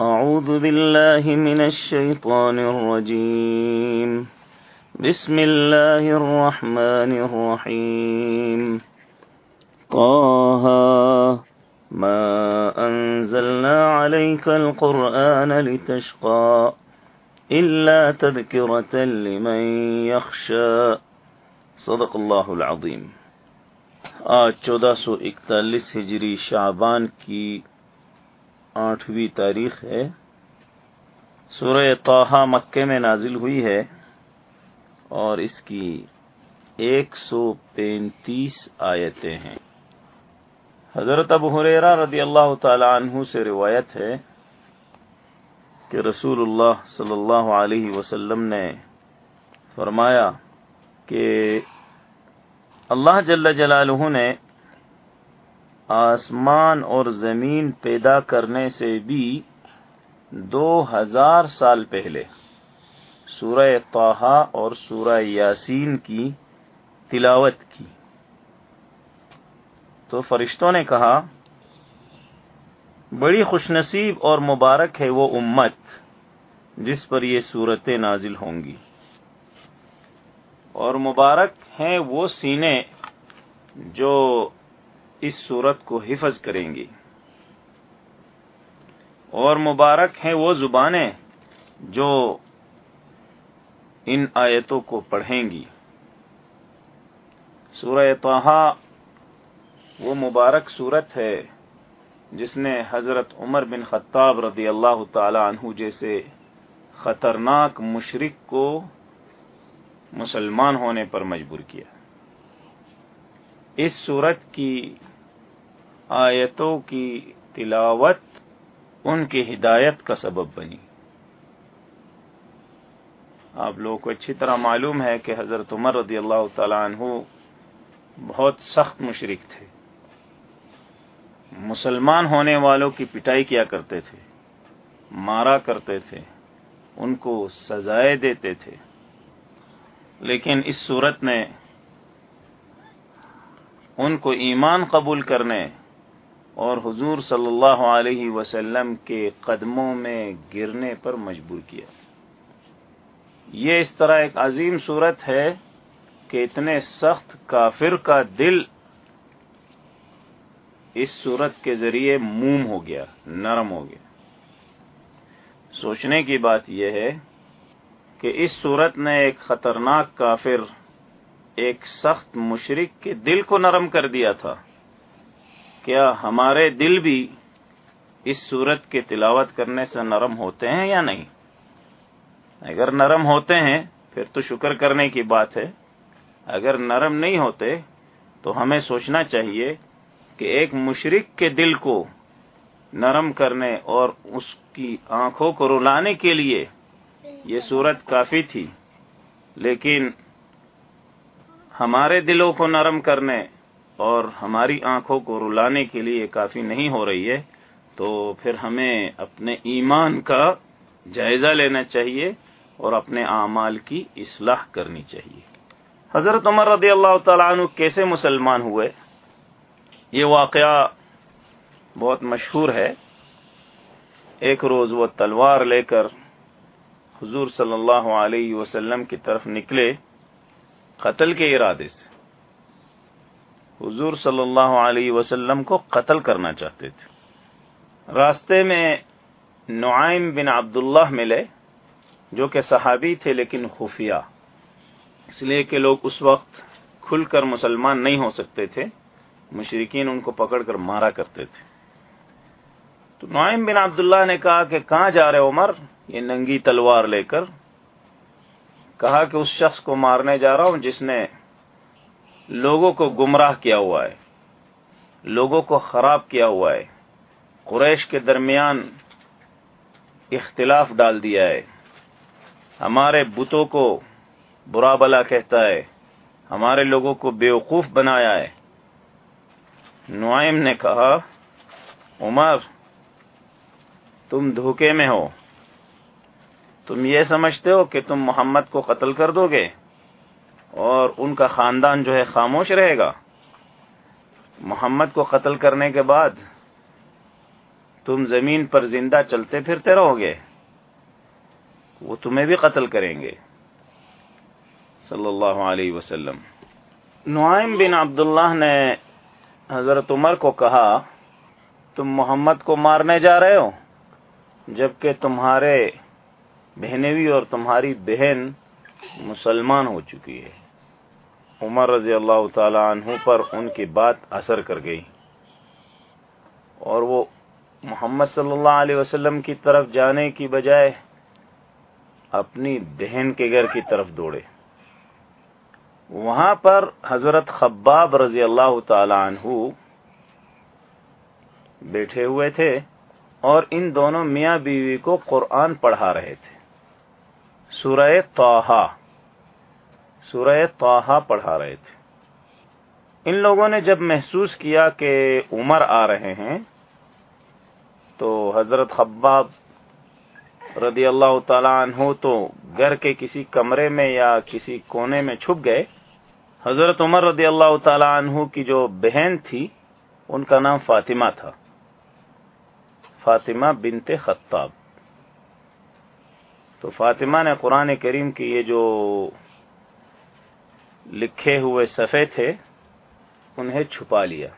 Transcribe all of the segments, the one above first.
أعوذ بالله من الشيطان الرجيم. بسم الله الرحمن الرحيم. طه ما أنزلنا عليك القرآن لتشقى إلا تذكرة لمن يخشى. صدق الله العظيم. آج چودہ سو اکتالیس ہجری شعبان کی آٹھویں تاریخ ہے۔ سورہ توحا مکے میں نازل ہوئی ہے اور اس کی ایک سو پینتیس آیتیں ہیں۔ حضرت ابو حریرہ رضی اللہ تعالی عنہ سے روایت ہے کہ رسول اللہ صلی اللہ علیہ وسلم نے فرمایا کہ اللہ جل جلالہ نے آسمان اور زمین پیدا کرنے سے بھی دو ہزار سال پہلے سورہ توحا اور سورہ یاسین کی تلاوت کی۔ تو فرشتوں نے کہا، بڑی خوش نصیب اور مبارک ہے وہ امت جس پر یہ صورتیں نازل ہوں گی۔ اور مبارک ہیں وہ سینے جو اس صورت کو حفظ کریں گی اور مبارک ہیں وہ زبانیں جو ان آیتوں کو پڑھیں گی۔ سورہ توحا وہ مبارک صورت ہے جس نے حضرت عمر بن خطاب رضی اللہ تعالی عنہ جیسے خطرناک مشرق کو مسلمان ہونے پر مجبور کیا۔ اس صورت کی آیتوں کی تلاوت ان کی ہدایت کا سبب بنی۔ آپ لوگوں کو اچھی طرح معلوم ہے کہ حضرت عمر رضی اللہ تعالیٰ عنہ بہت سخت مشرق تھے۔ مسلمان ہونے والوں کی پٹائی کیا کرتے تھے، مارا کرتے تھے، ان کو سزائے دیتے تھے۔ لیکن اس صورت نے ان کو ایمان قبول کرنے اور حضور صلی اللہ علیہ وسلم کے قدموں میں گرنے پر مجبور کیا۔ یہ اس طرح ایک عظیم صورت ہے کہ اتنے سخت کافر کا دل اس صورت کے ذریعے موم ہو گیا، نرم ہو گیا۔ سوچنے کی بات یہ ہے کہ اس صورت نے ایک خطرناک کافر، ایک سخت مشرق کے دل کو نرم کر دیا تھا۔ کیا ہمارے دل بھی اس صورت کی تلاوت کرنے سے نرم ہوتے ہیں یا نہیں؟ اگر نرم ہوتے ہیں، پھر تو شکر کرنے کی بات ہے۔ اگر نرم نہیں ہوتے، تو ہمیں سوچنا چاہیے کہ ایک مشرق کے دل کو نرم کرنے اور اس کی آنکھوں کو رلانے کے لیے یہ صورت کافی تھی۔ لیکن ہمارے دلوں کو نرم کرنے اور ہماری آنکھوں کو رلانے کے لیے کافی نہیں ہو رہی ہے، تو پھر ہمیں اپنے ایمان کا جائزہ لینا چاہیے اور اپنے اعمال کی اصلاح کرنی چاہیے۔ حضرت عمر رضی اللہ تعالیٰ عنہ کیسے مسلمان ہوئے؟ یہ واقعہ بہت مشہور ہے۔ ایک روز وہ تلوار لے کر حضور صلی اللہ علیہ وسلم کی طرف نکلے قتل کے ارادے سے۔ حضور صلی اللہ علیہ وسلم کو قتل کرنا چاہتے تھے۔ راستے میں نعیم بن عبداللہ ملے، جو کہ صحابی تھے لیکن خفیہ۔ اس لیے کہ لوگ اس وقت کھل کر مسلمان نہیں ہو سکتے تھے مشرقین ان کو پکڑ کر مارا کرتے تھے۔ تو نعیم بن عبداللہ نے کہا کہ کہاں جا رہے عمر؟ یہ ننگی تلوار لے کر کہا کہ اس شخص کو مارنے جا رہا ہوں جس نے لوگوں کو گمراہ کیا ہوا ہے، لوگوں کو خراب کیا ہوا ہے۔ قریش کے درمیان اختلاف ڈال دیا ہے۔ ہمارے بتوں کو برا بلا کہتا ہے۔ ہمارے لوگوں کو بیوقوف بنایا ہے۔ نعیم نے کہا، عمر، تم دھوکے میں ہو۔ تم یہ سمجھتے ہو کہ تم محمد کو قتل کر دو گے؟ اور ان کا خاندان جو ہے خاموش رہے گا۔ محمد کو قتل کرنے کے بعد تم زمین پر زندہ چلتے پھرتے رہو گے۔ وہ تمہیں بھی قتل کریں گے۔ صلی اللہ علیہ وسلم۔ نعیم بن عبداللہ نے حضرت عمر کو کہا، تم محمد کو مارنے جا رہے ہو، جبکہ تمہارے بہنوی اور تمہاری بہن مسلمان ہو چکی ہے۔ عمر رضی اللہ تعالی عنہ پر ان کی بات اثر کر گئی۔ اور وہ محمد صلی اللہ علیہ وسلم کی طرف جانے کی بجائے اپنی بہن کے گھر کی طرف دوڑے۔ وہاں پر حضرت خباب رضی اللہ تعالی عنہ بیٹھے ہوئے تھے اور ان دونوں میاں بیوی کو قرآن پڑھا رہے تھے۔ سورہ توحا سورہ توحا پڑھا رہے تھے۔ ان لوگوں نے جب محسوس کیا کہ عمر آ رہے ہیں، تو حضرت خباب رضی اللہ تعالیٰ عنہ تو گھر کے کسی کمرے میں یا کسی کونے میں چھپ گئے۔ حضرت عمر رضی اللہ تعالیٰ عنہ کی جو بہن تھی، ان کا نام فاطمہ تھا۔ فاطمہ بنت خطاب۔ تو فاطمہ نے قرآن کریم کی یہ جو لکھے ہوئے صفحے تھے، انہیں چھپا لیا۔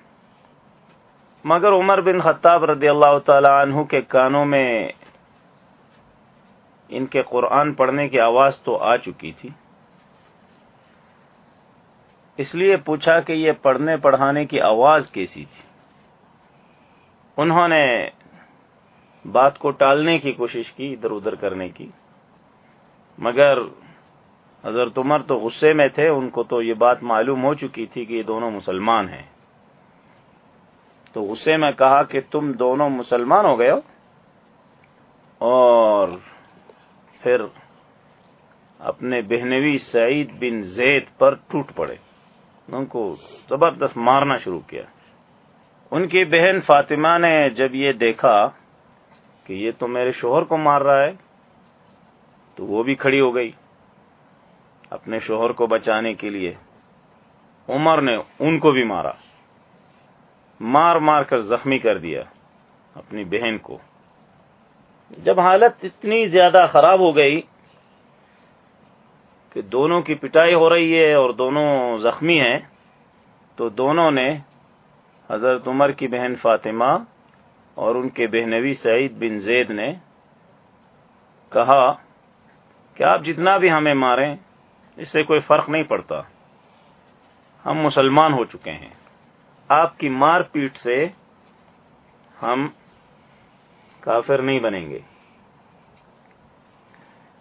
مگر عمر بن خطاب رضی اللہ تعالی عنہ کے کانوں میں ان کے قرآن پڑھنے کی آواز تو آ چکی تھی۔ اس لیے پوچھا کہ یہ پڑھنے پڑھانے کی آواز کیسی تھی؟ انہوں نے بات کو ٹالنے کی کوشش کی، ادھر ادھر کرنے کی۔ مگر حضرت عمر تو غصے میں تھے، ان کو تو یہ بات معلوم ہو چکی تھی کہ یہ دونوں مسلمان ہیں۔ تو غصے میں کہا کہ تم دونوں مسلمان ہو گئے ہو؟ اور پھر اپنے بہنوی سعید بن زید پر ٹوٹ پڑے۔ ان کو زبردست مارنا شروع کیا۔ ان کی بہن فاطمہ نے جب یہ دیکھا کہ یہ تو میرے شوہر کو مار رہا ہے تو وہ بھی کھڑی ہو گئی اپنے شوہر کو بچانے کے لیے۔ عمر نے ان کو بھی مارا۔ مار مار کر زخمی کر دیا اپنی بہن کو۔ جب حالت اتنی زیادہ خراب ہو گئی کہ دونوں کی پٹائی ہو رہی ہے اور دونوں زخمی ہیں، تو دونوں نے حضرت عمر کی بہن فاطمہ اور ان کے بہنوی سعید بن زید نے کہا کہ آپ جتنا بھی ہمیں ماریں، اس سے کوئی فرق نہیں پڑتا۔ ہم مسلمان ہو چکے ہیں۔ آپ کی مار پیٹ سے ہم کافر نہیں بنیں گے۔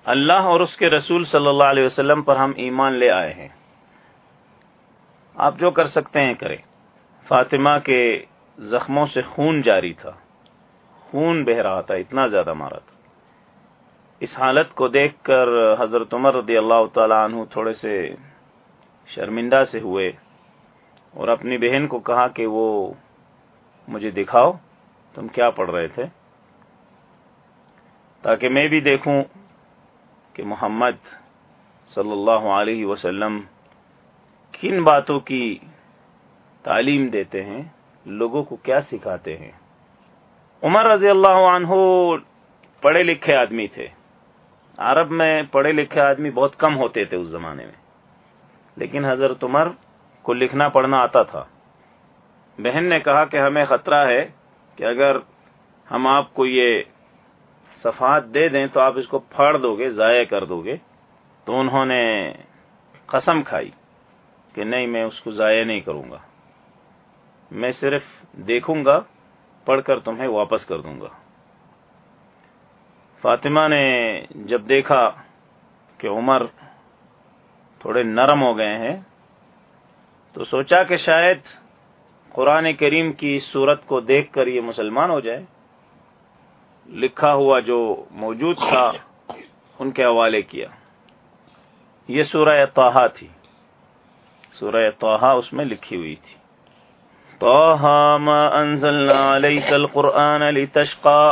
اللہ اور اس کے رسول صلی اللہ علیہ وسلم پر ہم ایمان لے آئے ہیں۔ آپ جو کر سکتے ہیں کریں۔ فاطمہ کے زخموں سے خون جاری تھا۔ خون بہ رہا تھا، اتنا زیادہ مارا تھا۔ اس حالت کو دیکھ کر حضرت عمر رضی اللہ تعالی عنہ تھوڑے سے شرمندہ سے ہوئے اور اپنی بہن کو کہا کہ وہ مجھے دکھاؤ، تم کیا پڑھ رہے تھے؟ تاکہ میں بھی دیکھوں کہ محمد صلی اللہ علیہ وسلم کن باتوں کی تعلیم دیتے ہیں، لوگوں کو کیا سکھاتے ہیں؟ عمر رضی اللہ عنہ پڑھے لکھے آدمی تھے۔ عرب میں پڑھے لکھے آدمی بہت کم ہوتے تھے اس زمانے میں۔ لیکن حضرت عمر کو لکھنا پڑھنا آتا تھا۔ بہن نے کہا کہ ہمیں خطرہ ہے کہ اگر ہم آپ کو یہ صفحات دے دیں تو آپ اس کو پھاڑ دو گے ضائع کر دو گے تو انہوں نے قسم کھائی کہ نہیں، میں اس کو ضائع نہیں کروں گا۔ میں صرف دیکھوں گا، پڑھ کر تمہیں واپس کر دوں گا۔ فاطمہ نے جب دیکھا کہ عمر تھوڑے نرم ہو گئے ہیں، تو سوچا کہ شاید قرآن کریم کی صورت کو دیکھ کر یہ مسلمان ہو جائے۔ لکھا ہوا جو موجود تھا، ان کے حوالے کیا۔ یہ سورہ توحا تھی۔ سورہ توحا اس میں لکھی ہوئی تھی۔ طه ما أنزلنا عليك القرآن لتشقى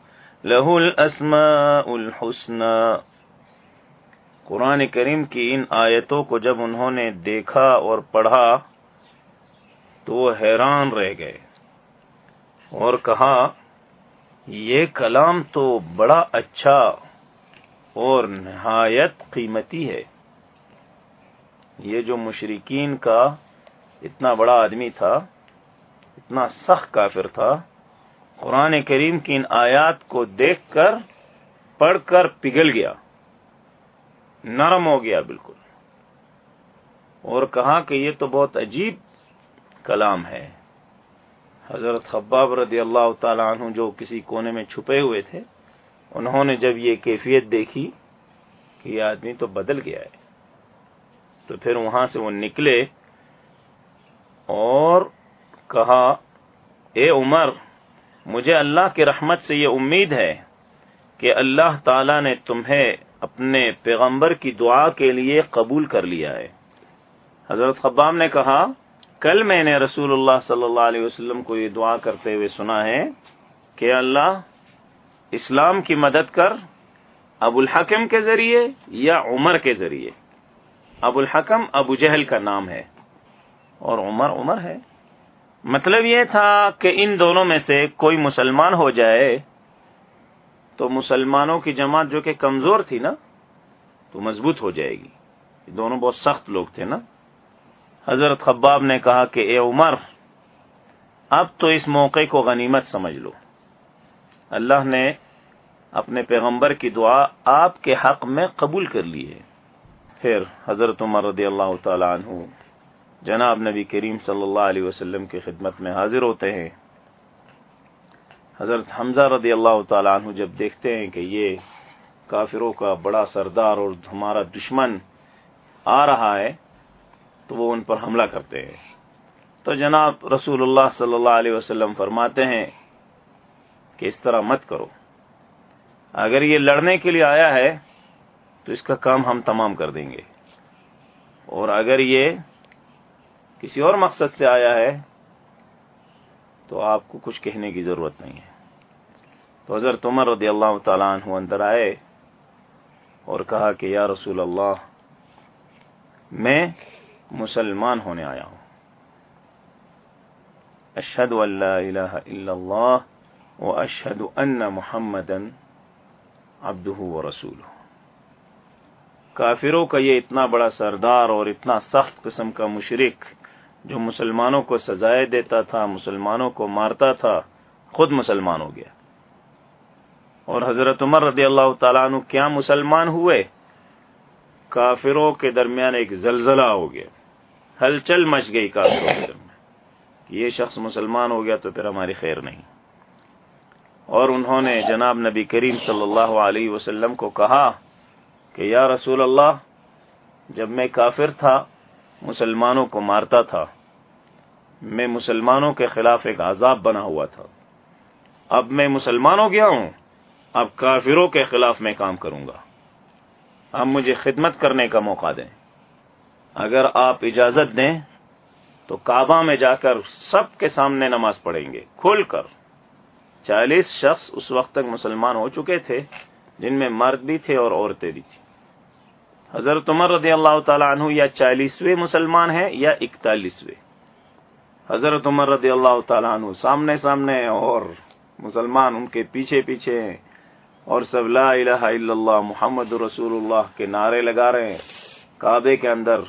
له الأسماء الحسنى۔ قرآن کریم کی ان آیتوں کو جب انہوں نے دیکھا اور پڑھا تو وہ حیران رہ گئے اور کہا، یہ کلام تو بڑا اچھا اور نہایت قیمتی ہے۔ یہ جو مشرقین کا اتنا بڑا آدمی تھا، اتنا سخت کافر تھا قرآن کریم کی ان آیات کو دیکھ کر، پڑھ کر پگھل گیا۔ نرم ہو گیا بالکل۔ اور کہا کہ یہ تو بہت عجیب کلام ہے۔ حضرت خباب رضی اللہ تعالیٰ عنہ جو کسی کونے میں چھپے ہوئے تھے، انہوں نے جب یہ کیفیت دیکھی کہ یہ آدمی تو بدل گیا ہے، تو پھر وہاں سے وہ نکلے اور کہا، اے عمر مجھے اللہ کی رحمت سے یہ امید ہے کہ اللہ تعالی نے تمہیں اپنے پیغمبر کی دعا کے لیے قبول کر لیا ہے۔ حضرت خبام نے کہا، کل میں نے رسول اللہ صلی اللہ علیہ وسلم کو یہ دعا کرتے ہوئے سنا ہے کہ اللہ اسلام کی مدد کر ابو الحکم کے ذریعے یا عمر کے ذریعے۔ ابو الحکم ابو جہل کا نام ہے اور عمر عمر ہے۔ مطلب یہ تھا کہ ان دونوں میں سے کوئی مسلمان ہو جائے، تو مسلمانوں کی جماعت جو کہ کمزور تھی نا، تو مضبوط ہو جائے گی۔ دونوں بہت سخت لوگ تھے نا۔ حضرت خباب نے کہا کہ، اے عمر، اب تو اس موقع کو غنیمت سمجھ لو۔ اللہ نے اپنے پیغمبر کی دعا آپ کے حق میں قبول کر لی ہے۔ پھر حضرت عمر رضی اللہ تعالی عنہ جناب نبی کریم صلی اللہ علیہ وسلم کی خدمت میں حاضر ہوتے ہیں۔ حضرت حمزہ رضی اللہ تعالیٰ عنہ جب دیکھتے ہیں کہ یہ کافروں کا بڑا سردار اور ہمارا دشمن آ رہا ہے، تو وہ ان پر حملہ کرتے ہیں۔ تو جناب رسول اللہ صلی اللہ علیہ وسلم فرماتے ہیں کہ اس طرح مت کرو۔ اگر یہ لڑنے کے لیے آیا ہے، تو اس کا کام ہم تمام کر دیں گے۔ اور اگر یہ کسی اور مقصد سے آیا ہے، تو آپ کو کچھ کہنے کی ضرورت نہیں ہے۔ تو حضرت عمر رضی اللہ تعالیٰ عنہ اندر آئے اور کہا کہ، یا رسول اللہ، میں مسلمان ہونے آیا ہوں۔ اشد اللہ الا اللہ و اشد ان محمد ابد و رسول کافروں کا یہ اتنا بڑا سردار اور اتنا سخت قسم کا مشرق جو مسلمانوں کو سزائے دیتا تھا، مسلمانوں کو مارتا تھا، خود مسلمان ہو گیا۔ اور حضرت عمر رضی اللہ تعالیٰ عنہ کیا مسلمان ہوئے؟ کافروں کے درمیان ایک زلزلہ ہو گیا۔ ہلچل مچ گئی کافروں کے درمیان۔ یہ شخص مسلمان ہو گیا تو پھر ہماری خیر نہیں۔ اور انہوں نے جناب نبی کریم صلی اللہ علیہ وسلم کو کہا کہ یا رسول اللہ، جب میں کافر تھا مسلمانوں کو مارتا تھا۔ میں مسلمانوں کے خلاف ایک عذاب بنا ہوا تھا۔ اب میں مسلمان ہو گیا ہوں، اب کافروں کے خلاف میں کام کروں گا۔ اب مجھے خدمت کرنے کا موقع دیں۔ اگر آپ اجازت دیں تو کعبہ میں جا کر سب کے سامنے نماز پڑھیں گے۔ کھل کر۔ چالیس شخص اس وقت تک مسلمان ہو چکے تھے جن میں مرد بھی تھے اور عورتیں بھی تھیں۔ حضرت عمر رضی اللہ تعالیٰ عنہ یا چالیسویں مسلمان ہیں یا اکتالیسویں؟ حضرت عمر رضی اللہ تعالیٰ عنہ سامنے سامنے اور مسلمان ان کے پیچھے پیچھے اور سب لا الہ الا اللہ، محمد رسول اللہ کے نعرے لگا رہے ہیں، کعبے کے اندر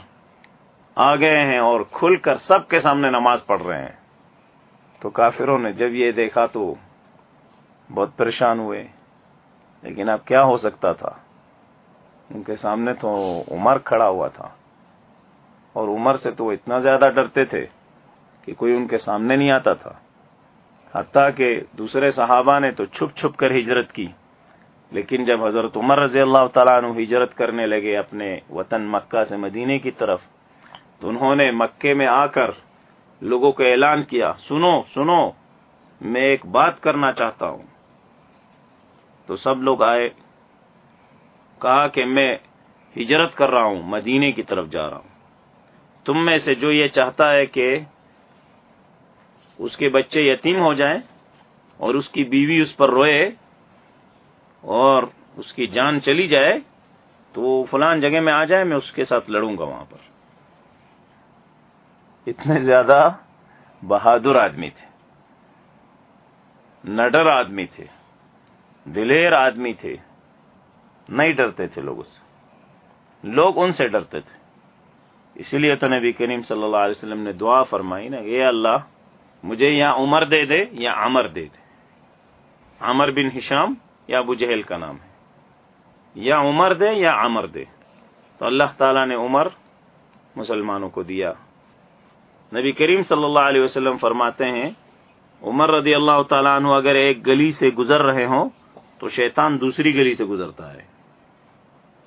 آ گئے ہیں اور کھل کر سب کے سامنے نماز پڑھ رہے ہیں۔ تو کافروں نے جب یہ دیکھا تو بہت پریشان ہوئے، لیکن اب کیا ہو سکتا تھا؟ ان کے سامنے تو عمر کھڑا ہوا تھا۔ اور عمر سے تو وہ اتنا زیادہ ڈرتے تھے کہ کوئی ان کے سامنے نہیں آتا تھا۔ حتیٰ کہ دوسرے صحابہ نے تو چھپ چھپ کر ہجرت کی۔ لیکن جب حضرت عمر رضی اللہ تعالیٰ عنہ ہجرت کرنے لگے اپنے وطن مکہ سے مدینے کی طرف، تو انہوں نے مکے میں آ کر لوگوں کو اعلان کیا، سنو سنو، میں ایک بات کرنا چاہتا ہوں۔ تو سب لوگ آئے۔ کہا کہ میں ہجرت کر رہا ہوں، مدینے کی طرف جا رہا ہوں۔ تم میں سے جو یہ چاہتا ہے کہ اس کے بچے یتیم ہو جائیں اور اس کی بیوی اس پر روئے اور اس کی جان چلی جائے، تو وہ فلان جگہ میں آ جائے، میں اس کے ساتھ لڑوں گا وہاں پر۔ اتنے زیادہ بہادر آدمی تھے، نڈر آدمی تھے، دلیر آدمی تھے۔ نہیں ڈرتے تھے لوگ اس سے۔ لوگ ان سے ڈرتے تھے۔ اسی لیے تو نبی کریم صلی اللہ علیہ وسلم نے دعا فرمائی نا، اے اللہ، مجھے یا عمر دے دے یا عمر دے دے۔ عمر بن ہشام یا ابو جہل کا نام ہے۔ یا عمر دے یا عمر دے۔ تو اللہ تعالیٰ نے عمر مسلمانوں کو دیا۔ نبی کریم صلی اللہ علیہ وسلم فرماتے ہیں، عمر رضی اللہ تعالیٰ عنہ اگر ایک گلی سے گزر رہے ہوں تو شیطان دوسری گلی سے گزرتا ہے۔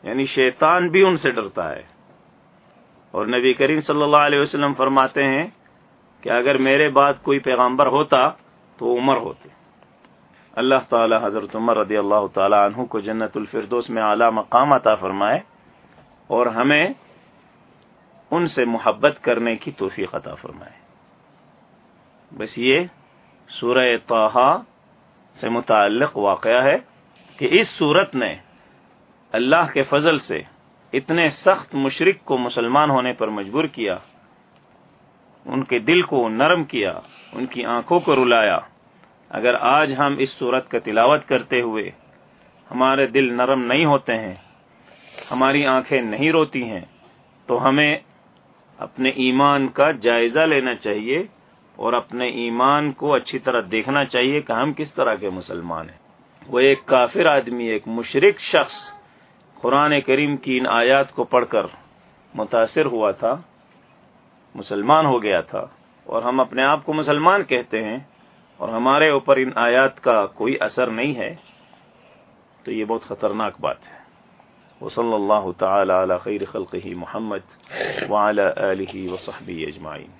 یعنی شیطان بھی ان سے ڈرتا ہے۔ اور نبی کریم صلی اللہ علیہ وسلم فرماتے ہیں کہ اگر میرے بعد کوئی پیغامبر ہوتا تو عمر ہوتے اللہ تعالی حضرت عمر رضی اللہ تعالی عنہ کو جنت الفردوس میں اعلی مقام عطا فرمائے اور ہمیں ان سے محبت کرنے کی توفیق عطا فرمائے۔ بس یہ سورہ توحا سے متعلق واقعہ ہے کہ اس صورت نے اللہ کے فضل سے اتنے سخت مشرق کو مسلمان ہونے پر مجبور کیا، ان کے دل کو نرم کیا، ان کی آنکھوں کو رلایا۔ اگر آج ہم اس صورت کا تلاوت کرتے ہوئے ہمارے دل نرم نہیں ہوتے ہیں، ہماری آنکھیں نہیں روتی ہیں، تو ہمیں اپنے ایمان کا جائزہ لینا چاہیے اور اپنے ایمان کو اچھی طرح دیکھنا چاہیے کہ ہم کس طرح کے مسلمان ہیں۔ وہ ایک کافر آدمی، ایک مشرق شخص قرآن کریم کی ان آیات کو پڑھ کر متاثر ہوا تھا، مسلمان ہو گیا تھا، اور ہم اپنے آپ کو مسلمان کہتے ہیں، اور ہمارے اوپر ان آیات کا کوئی اثر نہیں ہے، تو یہ بہت خطرناک بات ہے۔ وہ صلی اللہ تعالی علی خیر خلقہ محمد وعلی آلہ وصحبہ اجمعین۔